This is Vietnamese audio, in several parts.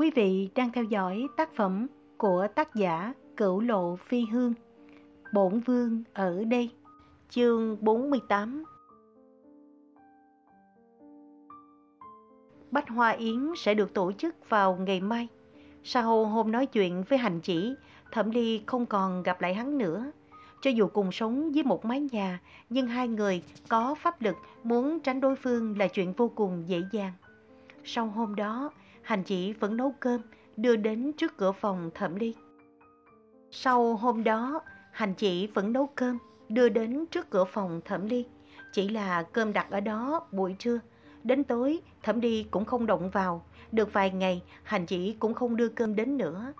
Quý vị đang theo dõi tác phẩm của tác giả Cửu Lộ Phi Hương. Bổn Vương ở đây. Chương 48 Bách Hoa Yến sẽ được tổ chức vào ngày mai. Sau hôm nói chuyện với hành chỉ, Thẩm Ly không còn gặp lại hắn nữa. Cho dù cùng sống với một mái nhà, nhưng hai người có pháp lực muốn tránh đối phương là chuyện vô cùng dễ dàng. Sau hôm đó, hành chỉ vẫn nấu cơm, đưa đến trước cửa phòng Thẩm Ly. Sau hôm đó, hành chỉ vẫn nấu cơm, đưa đến trước cửa phòng Thẩm Ly. Chỉ là cơm đặt ở đó buổi trưa. Đến tối, Thẩm Ly cũng không động vào. Được vài ngày, hành chỉ cũng không đưa cơm đến nữa.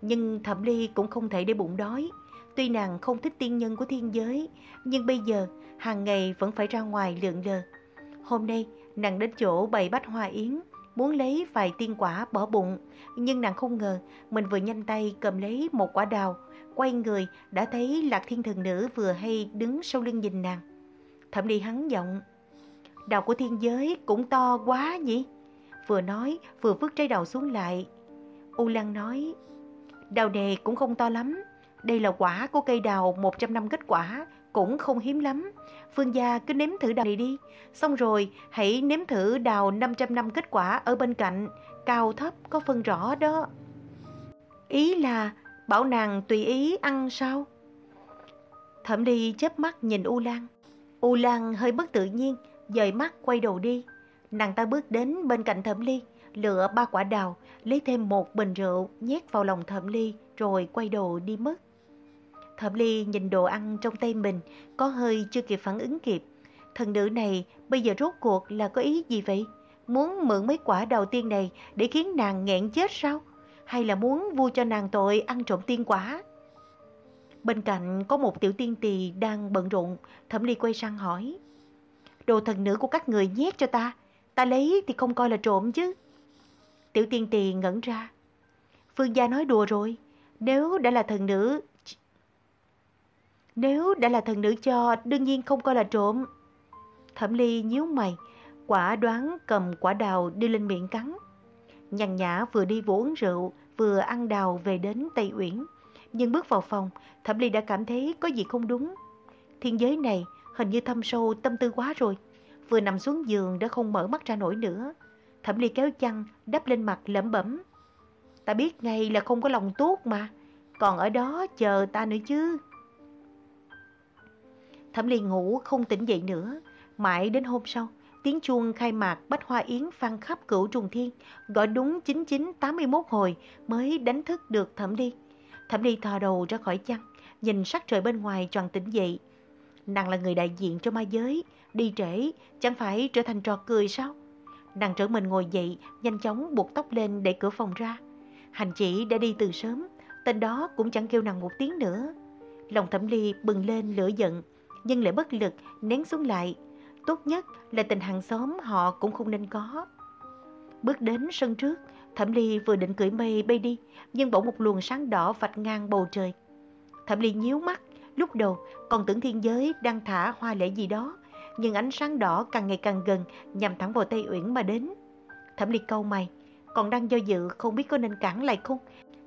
Nhưng Thẩm Ly cũng không thể để bụng đói. Tuy nàng không thích tiên nhân của thiên giới, nhưng bây giờ hàng ngày vẫn phải ra ngoài lượn lờ. Hôm nay, nàng đến chỗ bày bách hoa yến, muốn lấy vài tiên quả bỏ bụng, nhưng nàng không ngờ mình vừa nhanh tay cầm lấy một quả đào, quay người đã thấy Lạc Thiên Thần Nữ vừa hay đứng sau lưng nhìn nàng. Thẩm đi hắn giọng, đào của thiên giới cũng to quá nhỉ? Vừa nói vừa vứt trái đào xuống lại. U Lan nói, đào này cũng không to lắm, đây là quả của cây đào 100 năm kết quả, cũng không hiếm lắm. Phương gia cứ nếm thử đào này đi, xong rồi hãy nếm thử đào 500 năm kết quả ở bên cạnh, cao thấp có phân rõ đó. Ý là bảo nàng tùy ý ăn sao? Thẩm Ly chớp mắt nhìn U Lan. U Lan hơi bất tự nhiên, dời mắt quay đầu đi. Nàng ta bước đến bên cạnh Thẩm Ly, lựa ba quả đào, lấy thêm một bình rượu nhét vào lòng Thẩm Ly rồi quay đầu đi mất. Thẩm Ly nhìn đồ ăn trong tay mình, có hơi chưa kịp phản ứng kịp. Thần nữ này bây giờ rốt cuộc là có ý gì vậy? Muốn mượn mấy quả đầu tiên này để khiến nàng nghẹn chết sao? Hay là muốn vui cho nàng tội ăn trộm tiên quả? Bên cạnh có một tiểu tiên tỳ đang bận rộn, Thẩm Ly quay sang hỏi. Đồ thần nữ của các người nhét cho ta, ta lấy thì không coi là trộm chứ. Tiểu tiên tỳ ngẩn ra. Phương gia nói đùa rồi, nếu đã là thần nữ nếu đã là thần nữ cho, đương nhiên không coi là trộm. Thẩm Ly nhíu mày, quả đoán cầm quả đào đưa lên miệng cắn. Nhàn nhã vừa đi vô uống rượu, vừa ăn đào về đến Tây Uyển. Nhưng bước vào phòng, Thẩm Ly đã cảm thấy có gì không đúng. Thiên giới này hình như thâm sâu tâm tư quá rồi. Vừa nằm xuống giường đã không mở mắt ra nổi nữa. Thẩm Ly kéo chăn, đắp lên mặt lẩm bẩm. Ta biết ngay là không có lòng tốt mà. Còn ở đó chờ ta nữa chứ. Thẩm Ly ngủ không tỉnh dậy nữa. Mãi đến hôm sau, tiếng chuông khai mạc Bách Hoa Yến phan khắp cửu trùng thiên, gọi đúng 9981 hồi mới đánh thức được Thẩm Ly. Thẩm Ly thò đầu ra khỏi chăn, nhìn sắc trời bên ngoài tròn tỉnh dậy. Nàng là người đại diện cho ma giới, đi trễ, chẳng phải trở thành trò cười sao? Nàng trở mình ngồi dậy, nhanh chóng buộc tóc lên để cửa phòng ra. Hành chỉ đã đi từ sớm, tên đó cũng chẳng kêu nàng một tiếng nữa. Lòng Thẩm Ly bừng lên lửa giận, nhưng lại bất lực nén xuống lại. Tốt nhất là tình hàng xóm họ cũng không nên có. Bước đến sân trước, Thẩm Ly vừa định cưỡi mây bay đi, nhưng bỗng một luồng sáng đỏ vạch ngang bầu trời. Thẩm Ly nhíu mắt, lúc đầu còn tưởng thiên giới đang thả hoa lễ gì đó, nhưng ánh sáng đỏ càng ngày càng gần nhằm thẳng vào Tây Uyển mà đến. Thẩm Ly câu mày, còn đang do dự không biết có nên cản lại không,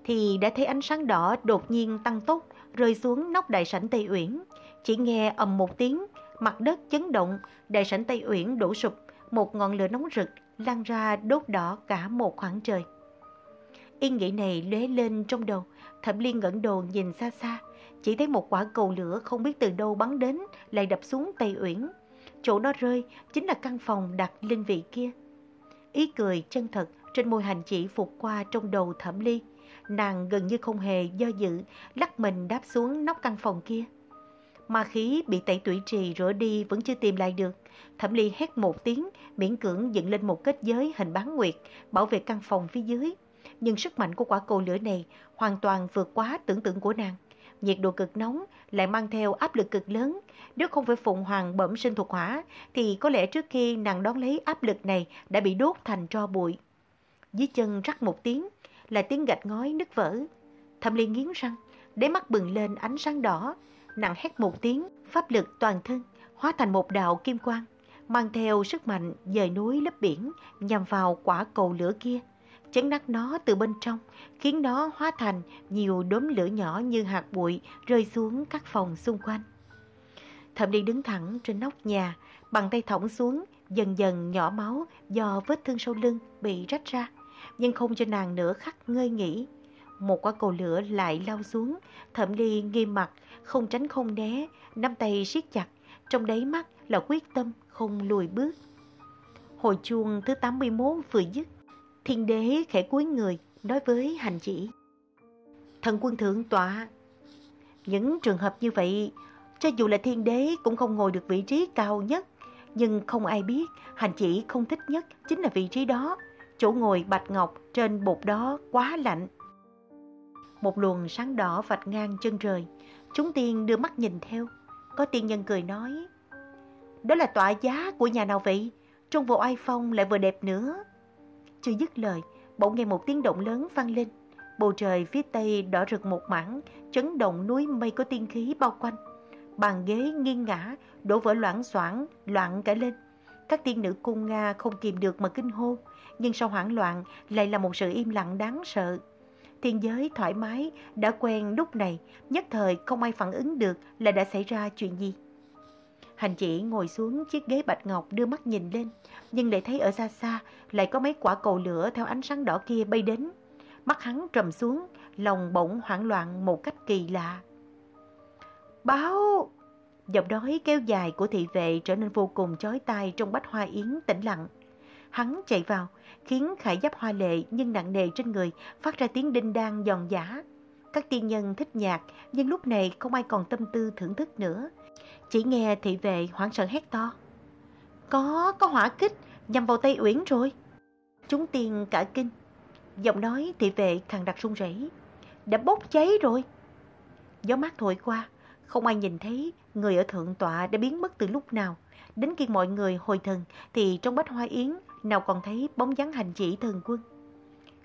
thì đã thấy ánh sáng đỏ đột nhiên tăng tốc rơi xuống nóc đại sảnh Tây Uyển. Chỉ nghe ầm một tiếng, mặt đất chấn động, đại sảnh Tây Uyển đổ sụp, một ngọn lửa nóng rực lan ra đốt đỏ cả một khoảng trời. Ý nghĩ này lóe lên trong đầu, Thẩm Liên ngẩng đầu nhìn xa xa, chỉ thấy một quả cầu lửa không biết từ đâu bắn đến lại đập xuống Tây Uyển. Chỗ nó rơi chính là căn phòng đặt linh vị kia. Ý cười chân thật trên môi hành chỉ phục qua trong đầu Thẩm Ly. Nàng gần như không hề do dự, lắc mình đáp xuống nóc căn phòng kia. Ma khí bị tẩy tủy trì rửa đi vẫn chưa tìm lại được. Thẩm Ly hét một tiếng, miễn cưỡng dựng lên một kết giới hình bán nguyệt, bảo vệ căn phòng phía dưới. Nhưng sức mạnh của quả cầu lửa này hoàn toàn vượt quá tưởng tượng của nàng. Nhiệt độ cực nóng lại mang theo áp lực cực lớn. Nếu không phải Phụng Hoàng bẩm sinh thuộc hỏa, thì có lẽ trước khi nàng đón lấy áp lực này đã bị đốt thành tro bụi. Dưới chân rắc một tiếng, là tiếng gạch ngói nứt vỡ. Thẩm Ly nghiến răng, đáy mắt bừng lên ánh sáng đỏ, nặng hét một tiếng, pháp lực toàn thân, hóa thành một đạo kim quang, mang theo sức mạnh dời núi lấp biển, nhằm vào quả cầu lửa kia. chấn nát nó từ bên trong, khiến nó hóa thành nhiều đốm lửa nhỏ như hạt bụi rơi xuống các phòng xung quanh. Thẩm đi đứng thẳng trên nóc nhà, bằng tay thõng xuống, dần dần nhỏ máu do vết thương sâu lưng bị rách ra, nhưng không cho nàng nửa khắc ngơi nghỉ. Một quả cầu lửa lại lao xuống, Thẩm Ly nghiêm mặt, không tránh không né, nắm tay siết chặt, trong đáy mắt là quyết tâm không lùi bước. Hồi chuông thứ 81 vừa dứt, thiên đế khẽ cúi người nói với hành chỉ. Thần quân thượng tọa, những trường hợp như vậy, cho dù là thiên đế cũng không ngồi được vị trí cao nhất, nhưng không ai biết hành chỉ không thích nhất chính là vị trí đó. Chỗ ngồi bạch ngọc trên bột đó quá lạnh. Một luồng sáng đỏ vạch ngang chân trời, chúng tiên đưa mắt nhìn theo. Có tiên nhân cười nói, đó là tọa giá của nhà nào vậy? Trông bộ ai phong lại vừa đẹp nữa. Chưa dứt lời, bỗng nghe một tiếng động lớn vang lên. Bầu trời phía tây đỏ rực một mảng, chấn động núi mây có tiên khí bao quanh. Bàn ghế nghiêng ngã, đổ vỡ loãng xoảng, loạn cả lên. Các tiên nữ cung Nga không kìm được mà kinh hô, nhưng sau hoảng loạn lại là một sự im lặng đáng sợ. Thiên giới thoải mái, đã quen lúc này, nhất thời không ai phản ứng được là đã xảy ra chuyện gì. Hành chỉ ngồi xuống chiếc ghế bạch ngọc đưa mắt nhìn lên, nhưng lại thấy ở xa xa lại có mấy quả cầu lửa theo ánh sáng đỏ kia bay đến. Mắt hắn trầm xuống, lòng bỗng hoảng loạn một cách kỳ lạ. Báo! Giọng đói kéo dài của thị vệ trở nên vô cùng chói tai trong bách hoa yến tĩnh lặng. Hắn chạy vào, khiến khải giáp hoa lệ nhưng nặng nề trên người phát ra tiếng đinh đang giòn giả. Các tiên nhân thích nhạc, nhưng lúc này không ai còn tâm tư thưởng thức nữa. Chỉ nghe thị vệ hoảng sợ hét to. Có, có hỏa kích, nhằm vào Tây Uyển rồi. Chúng tiên cả kinh. Giọng nói thị vệ càng đặt run rẩy. Đã bốc cháy rồi. Gió mát thổi qua, không ai nhìn thấy người ở thượng tọa đã biến mất từ lúc nào. Đến khi mọi người hồi thần thì trong bách hoa yến nào còn thấy bóng dáng hành chỉ thần quân.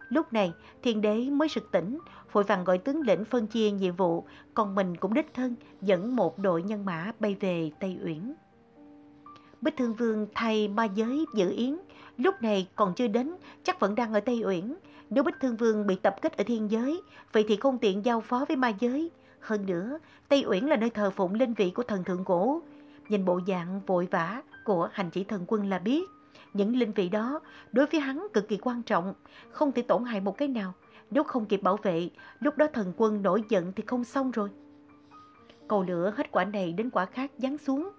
Lúc này, thiên đế mới sực tỉnh, vội vàng gọi tướng lĩnh phân chia nhiệm vụ, còn mình cũng đích thân dẫn một đội nhân mã bay về Tây Uyển. Bích Thương Vương thay ma giới giữ yến, lúc này còn chưa đến, chắc vẫn đang ở Tây Uyển. Nếu Bích Thương Vương bị tập kích ở thiên giới, vậy thì không tiện giao phó với ma giới. Hơn nữa, Tây Uyển là nơi thờ phụng linh vị của thần thượng cổ. Nhìn bộ dạng vội vã của hành chỉ thần quân là biết, những linh vị đó đối với hắn cực kỳ quan trọng, không thể tổn hại một cái nào. Nếu không kịp bảo vệ, lúc đó thần quân nổi giận thì không xong rồi. Cầu lửa hết quả này đến quả khác giáng xuống.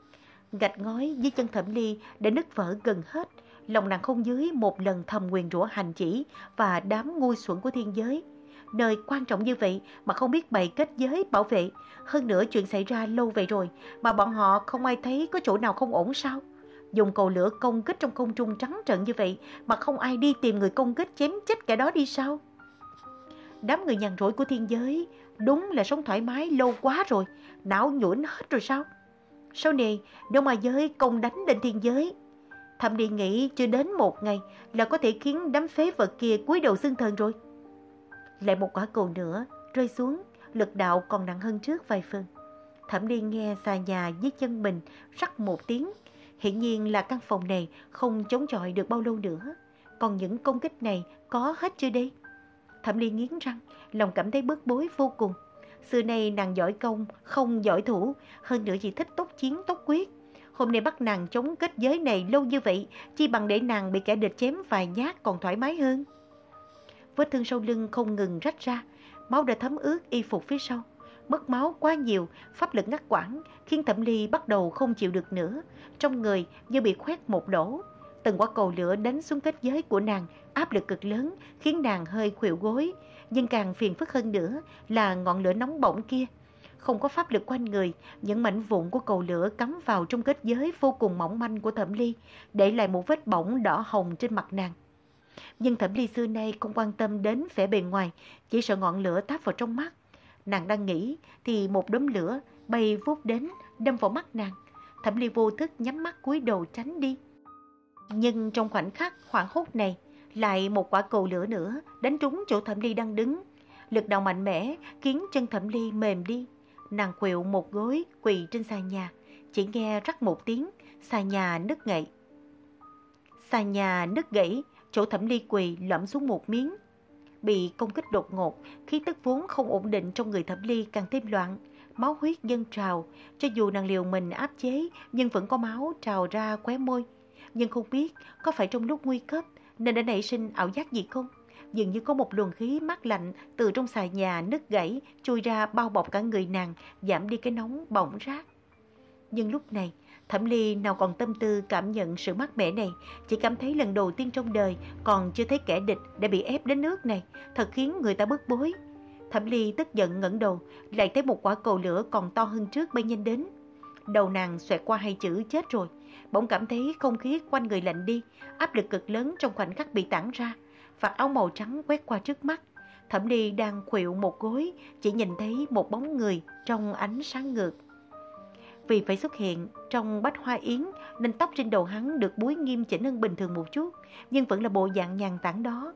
Gạch ngói dưới chân thẩm ly đã nứt vỡ gần hết. Lòng nàng không dưới một lần thầm nguyền rủa hành chỉ và đám ngu xuẩn của thiên giới. Nơi quan trọng như vậy mà không biết bày kết giới bảo vệ. Hơn nữa chuyện xảy ra lâu vậy rồi mà bọn họ không ai thấy có chỗ nào không ổn sao? Dùng cầu lửa công kích trong không trung trắng trận như vậy mà không ai đi tìm người công kích chém chết kẻ đó đi sao? Đám người nhàn rỗi của thiên giới đúng là sống thoải mái lâu quá rồi, não nhũn hết rồi sao? Sau này, nếu mà giới công đánh lên thiên giới, thậm đi nghĩ chưa đến một ngày là có thể khiến đám phế vật kia cúi đầu xưng thần rồi. Lại một quả cầu nữa rơi xuống, lực đạo còn nặng hơn trước vài phần. Thẩm đi nghe xà nhà dưới chân mình rắc một tiếng. hiển nhiên là căn phòng này không chống chọi được bao lâu nữa. Còn những công kích này có hết chưa đây? Thẩm Ly nghiến răng, lòng cảm thấy bức bối vô cùng. Xưa nay nàng giỏi công, không giỏi thủ, hơn nữa chỉ thích tốt chiến tốt quyết. Hôm nay bắt nàng chống kết giới này lâu như vậy, chi bằng để nàng bị kẻ địch chém vài nhát còn thoải mái hơn. Vết thương sau lưng không ngừng rách ra, máu đã thấm ướt y phục phía sau. Mất máu quá nhiều, pháp lực ngắt quãng, khiến Thẩm Ly bắt đầu không chịu được nữa. Trong người như bị khoét một lỗ. Từng quả cầu lửa đánh xuống kết giới của nàng, áp lực cực lớn, khiến nàng hơi khuỵu gối. Nhưng càng phiền phức hơn nữa là ngọn lửa nóng bỏng kia. Không có pháp lực quanh người, những mảnh vụn của cầu lửa cắm vào trong kết giới vô cùng mỏng manh của Thẩm Ly, để lại một vết bỏng đỏ hồng trên mặt nàng. Nhưng Thẩm Ly xưa nay không quan tâm đến vẻ bề ngoài, chỉ sợ ngọn lửa táp vào trong mắt. Nàng đang nghĩ thì một đốm lửa bay vút đến, đâm vào mắt nàng. Thẩm Ly vô thức nhắm mắt cúi đầu tránh đi. Nhưng trong khoảnh khắc hoảng hốt này, lại một quả cầu lửa nữa đánh trúng chỗ Thẩm Ly đang đứng. Lực đạo mạnh mẽ khiến chân Thẩm Ly mềm đi. Nàng quẹo một gối quỳ trên xà nhà, chỉ nghe rắc một tiếng, xà nhà nứt gãy. Xà nhà nứt gãy, chỗ thẩm ly quỳ lõm xuống một miếng. Bị công kích đột ngột, khí tức vốn không ổn định trong người thẩm ly càng thêm loạn, máu huyết dâng trào. Cho dù nàng liều mình áp chế, nhưng vẫn có máu trào ra khóe môi. Nhưng không biết có phải trong lúc nguy cấp nên đã nảy sinh ảo giác gì không? Dường như có một luồng khí mát lạnh từ trong xà nhà nứt gãy chui ra bao bọc cả người nàng, giảm đi cái nóng bỏng rát. Nhưng lúc này, Thẩm Ly nào còn tâm tư cảm nhận sự mát mẻ này, chỉ cảm thấy lần đầu tiên trong đời còn chưa thấy kẻ địch đã bị ép đến nước này, thật khiến người ta bức bối. Thẩm Ly tức giận ngẩng đầu, lại thấy một quả cầu lửa còn to hơn trước bay nhanh đến. Đầu nàng xoẹt qua hai chữ chết rồi, bỗng cảm thấy không khí quanh người lạnh đi, áp lực cực lớn trong khoảnh khắc bị tản ra. Vạt áo màu trắng quét qua trước mắt, Thẩm Ly đang khuỵu một gối, chỉ nhìn thấy một bóng người trong ánh sáng ngược. Vì phải xuất hiện trong bách hoa yến nên tóc trên đầu hắn được búi nghiêm chỉnh hơn bình thường một chút, nhưng vẫn là bộ dạng nhàn tản đó.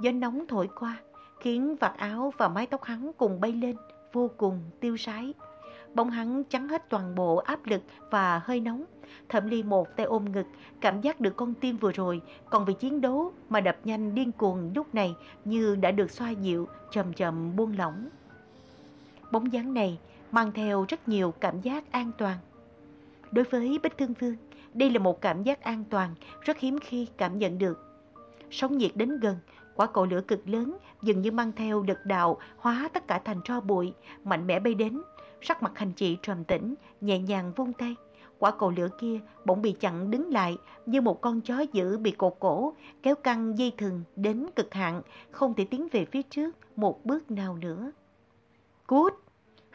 Gió nóng thổi qua, khiến vạt áo và mái tóc hắn cùng bay lên, vô cùng tiêu sái. Bóng hắn chắn hết toàn bộ áp lực và hơi nóng. Thẩm Ly một tay ôm ngực, cảm giác được con tim vừa rồi, còn vì chiến đấu mà đập nhanh điên cuồng lúc này như đã được xoa dịu, chậm chậm buông lỏng. Bóng dáng này mang theo rất nhiều cảm giác an toàn. Đối với Bích Thương Vương, đây là một cảm giác an toàn rất hiếm khi cảm nhận được. Sóng nhiệt đến gần, quả cầu lửa cực lớn dường như mang theo đợt đạo hóa tất cả thành tro bụi, mạnh mẽ bay đến. Sắc mặt hành chị trầm tĩnh, nhẹ nhàng vung tay. Quả cầu lửa kia bỗng bị chặn đứng lại như một con chó dữ bị cột cổ, kéo căng dây thừng đến cực hạn, không thể tiến về phía trước một bước nào nữa. Cút!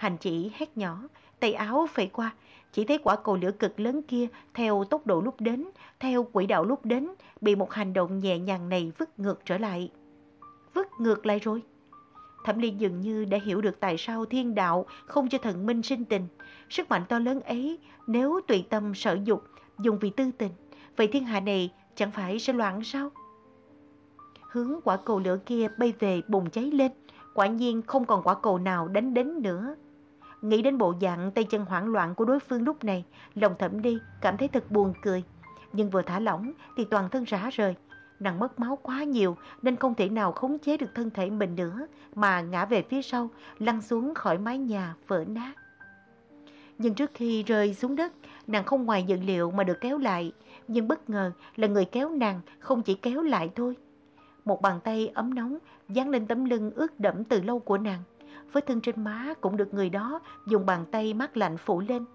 Hành chỉ hét nhỏ, tay áo phẩy qua, chỉ thấy quả cầu lửa cực lớn kia theo tốc độ lúc đến, theo quỹ đạo lúc đến, bị một hành động nhẹ nhàng này vứt ngược trở lại. Vứt ngược lại rồi. Thẩm Liên dường như đã hiểu được tại sao thiên đạo không cho thần minh sinh tình. Sức mạnh to lớn ấy, nếu tùy tâm sở dục, dùng vì tư tình, vậy thiên hạ này chẳng phải sẽ loạn sao? Hướng quả cầu lửa kia bay về bùng cháy lên, quả nhiên không còn quả cầu nào đánh đến nữa. Nghĩ đến bộ dạng tay chân hoảng loạn của đối phương lúc này, lòng thẩm đi, cảm thấy thật buồn cười. Nhưng vừa thả lỏng thì toàn thân rã rời. Nàng mất máu quá nhiều nên không thể nào khống chế được thân thể mình nữa mà ngã về phía sau, lăn xuống khỏi mái nhà vỡ nát. Nhưng trước khi rơi xuống đất, nàng không ngoài dự liệu mà được kéo lại. Nhưng bất ngờ là người kéo nàng không chỉ kéo lại thôi. Một bàn tay ấm nóng dán lên tấm lưng ướt đẫm từ lâu của nàng. Vết thương trên má cũng được người đó dùng bàn tay mát lạnh phủ lên.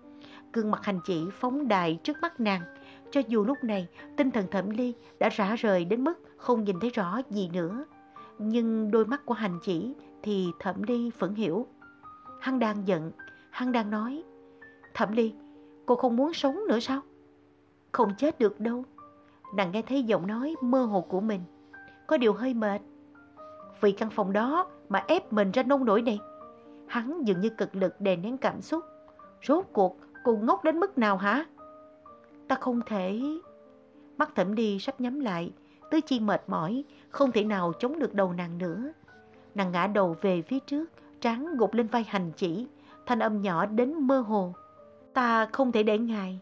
Gương mặt hành chỉ phóng đại trước mắt nàng. Cho dù lúc này tinh thần thẩm ly đã rã rời đến mức không nhìn thấy rõ gì nữa. Nhưng đôi mắt của hành chỉ thì thẩm ly vẫn hiểu. Hắn đang giận, hắn đang nói. Thẩm ly, cô không muốn sống nữa sao? Không chết được đâu. Nàng nghe thấy giọng nói mơ hồ của mình. Có điều hơi mệt. Vì căn phòng đó mà ép mình ra nông nổi này. Hắn dường như cực lực đè nén cảm xúc. Rốt cuộc, cô ngốc đến mức nào hả? Ta không thể... Mắt thẩm đi sắp nhắm lại, tứ chi mệt mỏi, không thể nào chống được đầu nàng nữa. Nàng ngã đầu về phía trước, trán gục lên vai hành chỉ, thanh âm nhỏ đến mơ hồ. Ta không thể để ngài,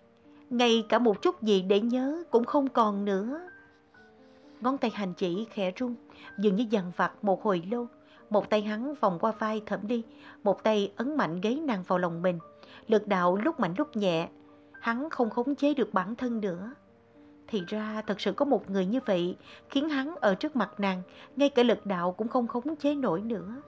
ngay cả một chút gì để nhớ cũng không còn nữa. Ngón tay hành chỉ khẽ rung, dường như dằn vặt một hồi lâu. Một tay hắn vòng qua vai thẩm đi, một tay ấn mạnh ghế nàng vào lòng mình. Lực đạo lúc mạnh lúc nhẹ, hắn không khống chế được bản thân nữa. Thì ra thật sự có một người như vậy, khiến hắn ở trước mặt nàng, ngay cả lực đạo cũng không khống chế nổi nữa.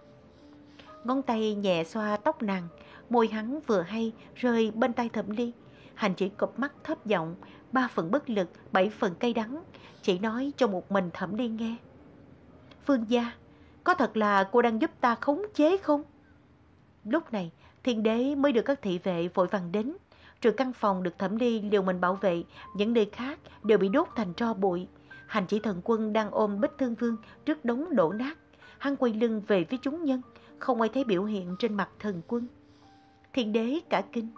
Ngón tay nhẹ xoa tóc nàng, môi hắn vừa hay rơi bên tay thẩm ly. Hành chỉ cụp mắt thấp giọng, ba phần bất lực, bảy phần cay đắng, chỉ nói cho một mình thẩm ly nghe. Phương gia, có thật là cô đang giúp ta khống chế không? Lúc này, thiên đế mới được các thị vệ vội vàng đến. Trừ căn phòng được thẩm ly liều mình bảo vệ, những nơi khác đều bị đốt thành tro bụi. Hành chỉ thần quân đang ôm bích thương vương trước đống đổ nát. Hắn quay lưng về phía chúng nhân, không ai thấy biểu hiện trên mặt thần quân. Thiên đế cả kinh.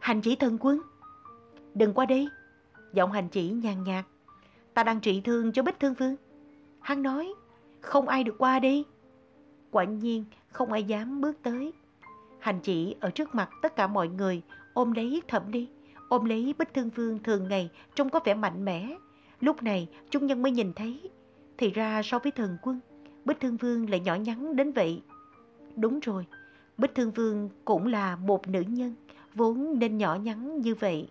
Hành chỉ thần quân, đừng qua đây. Giọng hành chỉ nhàn nhạt. Ta đang trị thương cho bích thương vương. Hắn nói, không ai được qua đi. Quả nhiên, không ai dám bước tới. Hành chỉ ở trước mặt tất cả mọi người, ôm lấy thẩm đi ôm lấy bích thương vương thường ngày trông có vẻ mạnh mẽ. Lúc này chúng nhân mới nhìn thấy, thì ra so với thần quân, Bích Thương Vương lại nhỏ nhắn đến vậy. Đúng rồi, Bích Thương Vương cũng là một nữ nhân, vốn nên nhỏ nhắn như vậy.